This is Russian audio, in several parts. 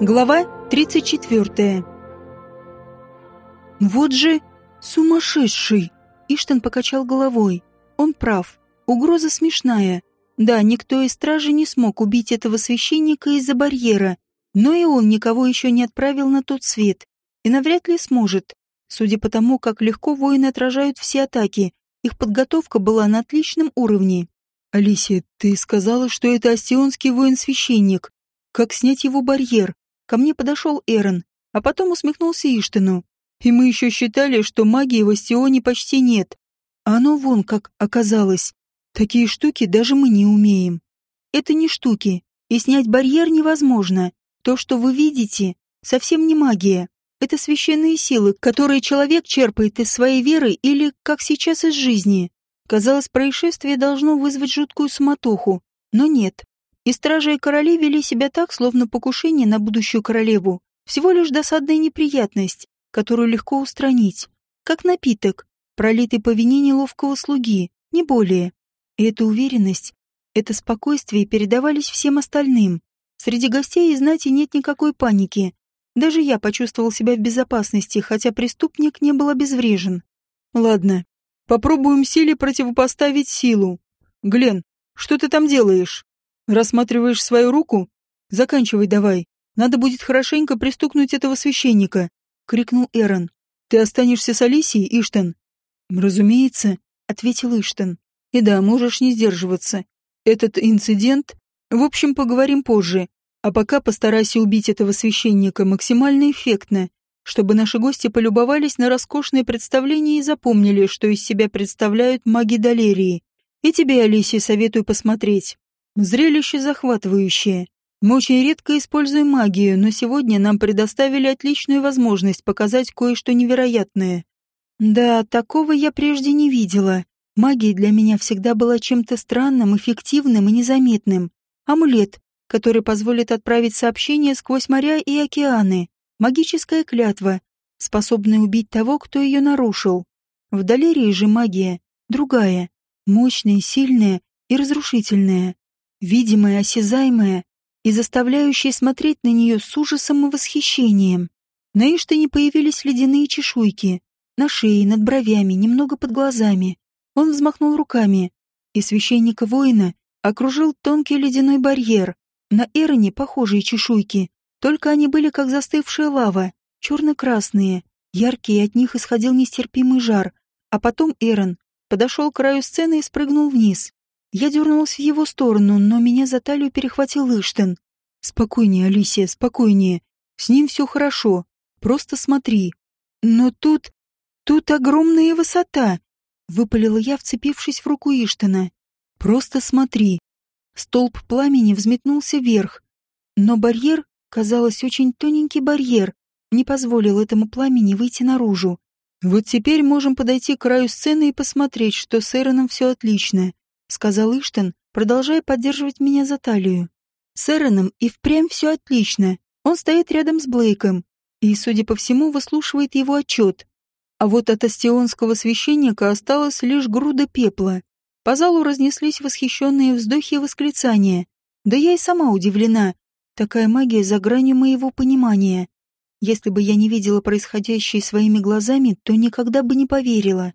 Глава 34. Вот же сумасшедший! Иштан покачал головой. Он прав. Угроза смешная. Да, никто из стражи не смог убить этого священника из-за барьера, но и он никого еще не отправил на тот свет. И навряд ли сможет. Судя по тому, как легко воины отражают все атаки, их подготовка была на отличном уровне. «Алисия, ты сказала, что это остионский воин-священник. Как снять его барьер?» Ко мне подошел Эрон, а потом усмехнулся Иштину. И мы еще считали, что магии в Астионе почти нет. А оно вон как оказалось. Такие штуки даже мы не умеем. Это не штуки, и снять барьер невозможно. То, что вы видите, совсем не магия. Это священные силы, которые человек черпает из своей веры или, как сейчас, из жизни. Казалось, происшествие должно вызвать жуткую суматоху, но нет. И стражи и короли вели себя так, словно покушение на будущую королеву всего лишь досадная неприятность, которую легко устранить, как напиток, пролитый по вине неловкого слуги, не более. И эта уверенность, это спокойствие передавались всем остальным. Среди гостей и знати нет никакой паники. Даже я почувствовал себя в безопасности, хотя преступник не был обезврежен. Ладно, попробуем силе противопоставить силу. Глен, что ты там делаешь? Рассматриваешь свою руку? Заканчивай давай. Надо будет хорошенько пристукнуть этого священника, крикнул Эрон. Ты останешься с Алисией, Иштен? Разумеется, ответил Иштен. И да, можешь не сдерживаться. Этот инцидент... В общем, поговорим позже. А пока постарайся убить этого священника максимально эффектно, чтобы наши гости полюбовались на роскошное представление и запомнили, что из себя представляют маги Далерии. И тебе, Алисия, советую посмотреть. Зрелище захватывающее. Мы очень редко используем магию, но сегодня нам предоставили отличную возможность показать кое-что невероятное. Да, такого я прежде не видела. Магия для меня всегда была чем-то странным, эффективным и незаметным. Амулет, который позволит отправить сообщение сквозь моря и океаны. Магическая клятва, способная убить того, кто ее нарушил. В Далерии же магия, другая, мощная, сильная и разрушительная видимая, осязаемая и заставляющая смотреть на нее с ужасом и восхищением. На Иштане появились ледяные чешуйки, на шее, над бровями, немного под глазами. Он взмахнул руками, и священника-воина окружил тонкий ледяной барьер. На Эроне похожие чешуйки, только они были как застывшая лава, черно-красные, яркие, от них исходил нестерпимый жар. А потом Эрон подошел к краю сцены и спрыгнул вниз. Я дернулась в его сторону, но меня за талию перехватил Иштен. «Спокойнее, Алисия, спокойнее. С ним все хорошо. Просто смотри. Но тут... тут огромная высота!» Выпалила я, вцепившись в руку Иштена. «Просто смотри». Столб пламени взметнулся вверх. Но барьер, казалось, очень тоненький барьер, не позволил этому пламени выйти наружу. Вот теперь можем подойти к краю сцены и посмотреть, что с Эроном все отлично. — сказал Иштен, продолжая поддерживать меня за талию. «С Эроном и впрямь все отлично. Он стоит рядом с Блейком и, судя по всему, выслушивает его отчет. А вот от астионского священника осталась лишь груда пепла. По залу разнеслись восхищенные вздохи и восклицания. Да я и сама удивлена. Такая магия за гранью моего понимания. Если бы я не видела происходящее своими глазами, то никогда бы не поверила.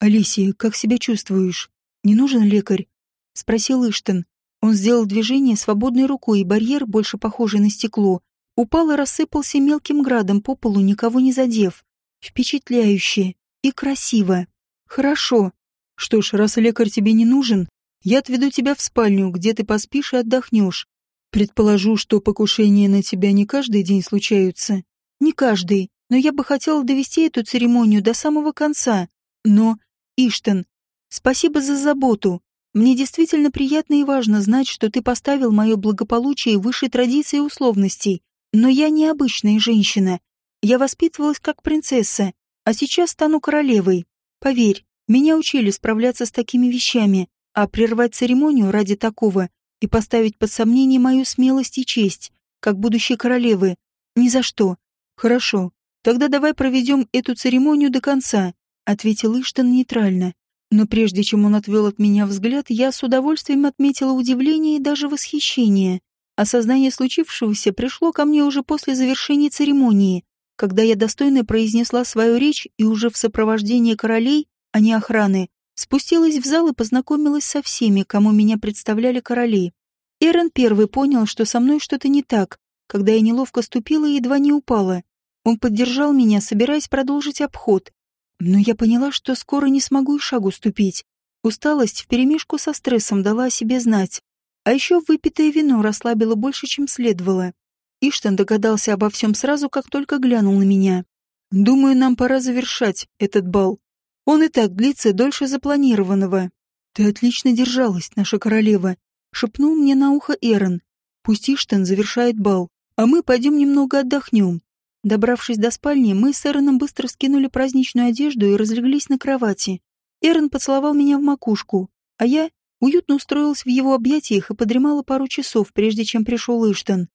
«Алисия, как себя чувствуешь?» «Не нужен лекарь?» — спросил Иштен. Он сделал движение свободной рукой, и барьер, больше похожий на стекло, упал и рассыпался мелким градом по полу, никого не задев. Впечатляюще и красиво. Хорошо. Что ж, раз лекарь тебе не нужен, я отведу тебя в спальню, где ты поспишь и отдохнешь. Предположу, что покушения на тебя не каждый день случаются. Не каждый, но я бы хотела довести эту церемонию до самого конца. Но, Иштен, Спасибо за заботу. Мне действительно приятно и важно знать, что ты поставил мое благополучие выше традиций и условностей. Но я не обычная женщина. Я воспитывалась как принцесса, а сейчас стану королевой. Поверь, меня учили справляться с такими вещами, а прервать церемонию ради такого и поставить под сомнение мою смелость и честь, как будущей королевы, ни за что. Хорошо, тогда давай проведем эту церемонию до конца, ответил Иштон нейтрально. Но прежде чем он отвел от меня взгляд, я с удовольствием отметила удивление и даже восхищение. Осознание случившегося пришло ко мне уже после завершения церемонии, когда я достойно произнесла свою речь и уже в сопровождении королей, а не охраны, спустилась в зал и познакомилась со всеми, кому меня представляли короли. Эрен первый понял, что со мной что-то не так, когда я неловко ступила и едва не упала. Он поддержал меня, собираясь продолжить обход. Но я поняла, что скоро не смогу и шагу ступить. Усталость вперемешку со стрессом дала о себе знать. А еще выпитое вино расслабило больше, чем следовало. Иштан догадался обо всем сразу, как только глянул на меня. «Думаю, нам пора завершать этот бал. Он и так длится дольше запланированного. Ты отлично держалась, наша королева», — шепнул мне на ухо Эрон. «Пусть Иштан завершает бал, а мы пойдем немного отдохнем». Добравшись до спальни, мы с Эроном быстро скинули праздничную одежду и разлеглись на кровати. Эрон поцеловал меня в макушку, а я уютно устроилась в его объятиях и подремала пару часов, прежде чем пришел Иштан.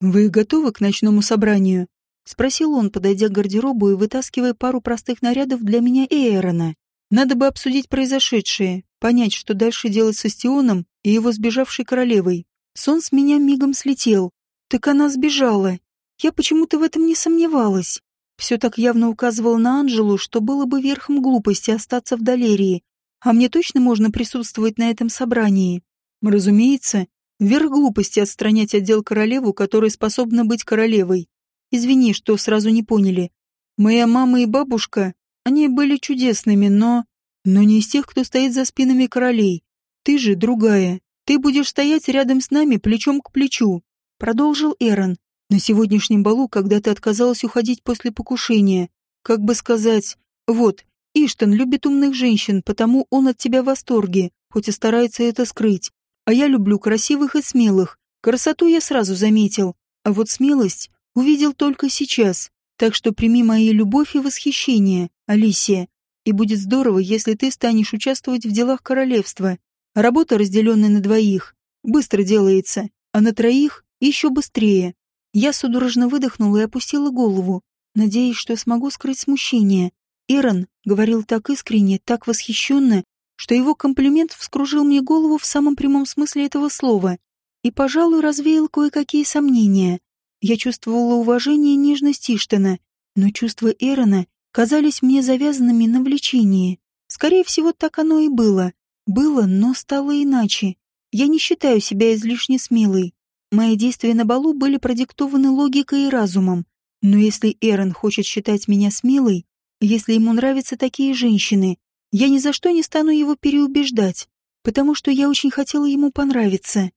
«Вы готовы к ночному собранию?» — спросил он, подойдя к гардеробу и вытаскивая пару простых нарядов для меня и Эрона. «Надо бы обсудить произошедшее, понять, что дальше делать со Стионом и его сбежавшей королевой. Сон с меня мигом слетел. Так она сбежала. Я почему-то в этом не сомневалась. Все так явно указывало на Анжелу, что было бы верхом глупости остаться в Долерии. А мне точно можно присутствовать на этом собрании? Разумеется, Верх глупости отстранять отдел королеву, которая способна быть королевой. Извини, что сразу не поняли. Моя мама и бабушка, они были чудесными, но... Но не из тех, кто стоит за спинами королей. Ты же другая. Ты будешь стоять рядом с нами плечом к плечу. Продолжил Эрон. На сегодняшнем балу, когда ты отказалась уходить после покушения. Как бы сказать... Вот, Иштон любит умных женщин, потому он от тебя в восторге, хоть и старается это скрыть. А я люблю красивых и смелых. Красоту я сразу заметил, а вот смелость увидел только сейчас. Так что прими мои любовь и восхищение, Алисия. И будет здорово, если ты станешь участвовать в делах королевства. Работа, разделенная на двоих, быстро делается, а на троих еще быстрее. Я судорожно выдохнула и опустила голову, надеясь, что смогу скрыть смущение. Ирон говорил так искренне, так восхищенно, что его комплимент вскружил мне голову в самом прямом смысле этого слова и, пожалуй, развеял кое-какие сомнения. Я чувствовала уважение и нежность Иштена, но чувства Эрона казались мне завязанными на влечении. Скорее всего, так оно и было. Было, но стало иначе. Я не считаю себя излишне смелой. Мои действия на балу были продиктованы логикой и разумом. Но если Эрон хочет считать меня смелой, если ему нравятся такие женщины, я ни за что не стану его переубеждать, потому что я очень хотела ему понравиться.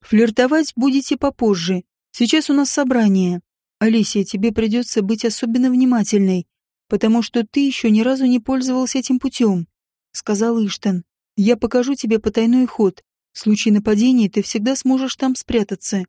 Флиртовать будете попозже. Сейчас у нас собрание. Алисия, тебе придется быть особенно внимательной, потому что ты еще ни разу не пользовалась этим путем, — сказал Иштан. Я покажу тебе потайной ход. В случае нападения ты всегда сможешь там спрятаться.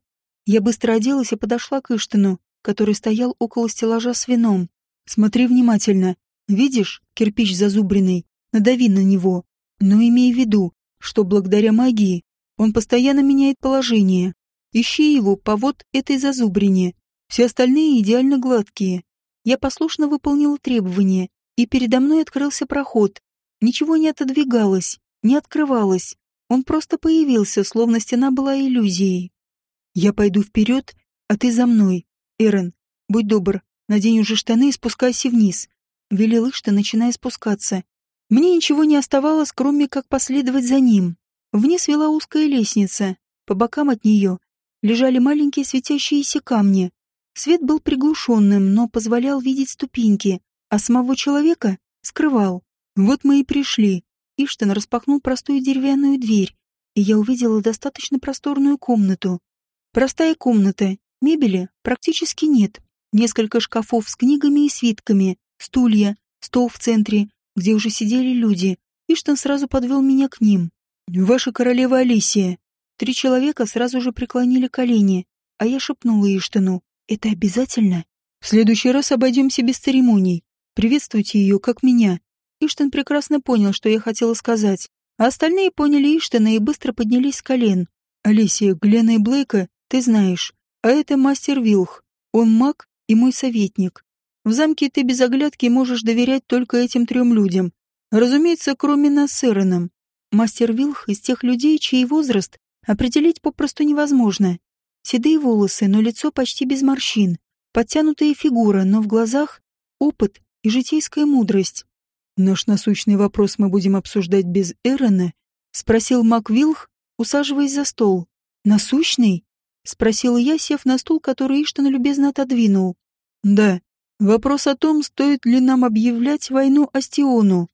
Я быстро оделась и подошла к Иштану, который стоял около стеллажа с вином. Смотри внимательно. Видишь, кирпич зазубренный? надави на него, но имей в виду, что благодаря магии он постоянно меняет положение. Ищи его по вот этой зазубрине. Все остальные идеально гладкие. Я послушно выполнила требования, и передо мной открылся проход. Ничего не отодвигалось, не открывалось. Он просто появился, словно стена была иллюзией. Я пойду вперед, а ты за мной. Эрен, будь добр, надень уже штаны и спускайся вниз. Велел Ишта, начиная спускаться. Мне ничего не оставалось, кроме как последовать за ним. Вниз вела узкая лестница. По бокам от нее лежали маленькие светящиеся камни. Свет был приглушенным, но позволял видеть ступеньки, а самого человека скрывал. Вот мы и пришли. Иштен распахнул простую деревянную дверь, и я увидела достаточно просторную комнату. Простая комната, мебели практически нет. Несколько шкафов с книгами и свитками, стулья, стол в центре, где уже сидели люди. Иштан сразу подвел меня к ним. «Ваша королева Алисия». Три человека сразу же преклонили колени, а я шепнула Иштану. «Это обязательно?» «В следующий раз обойдемся без церемоний. Приветствуйте ее, как меня». Иштан прекрасно понял, что я хотела сказать. А остальные поняли Иштана и быстро поднялись с колен. «Алисия, Глена и Блейка, ты знаешь. А это мастер Вилх. Он маг и мой советник. В замке ты без оглядки можешь доверять только этим трем людям. Разумеется, кроме нас с Эроном. Мастер Вилх из тех людей, чей возраст определить попросту невозможно. Седые волосы, но лицо почти без морщин. Подтянутая фигура, но в глазах опыт и житейская мудрость. «Наш насущный вопрос мы будем обсуждать без Эрона?» — спросил Маквилх, усаживаясь за стол. «Насущный?» — спросила я, сев на стул, который Иштон любезно отодвинул. «Да. Вопрос о том, стоит ли нам объявлять войну Астиону.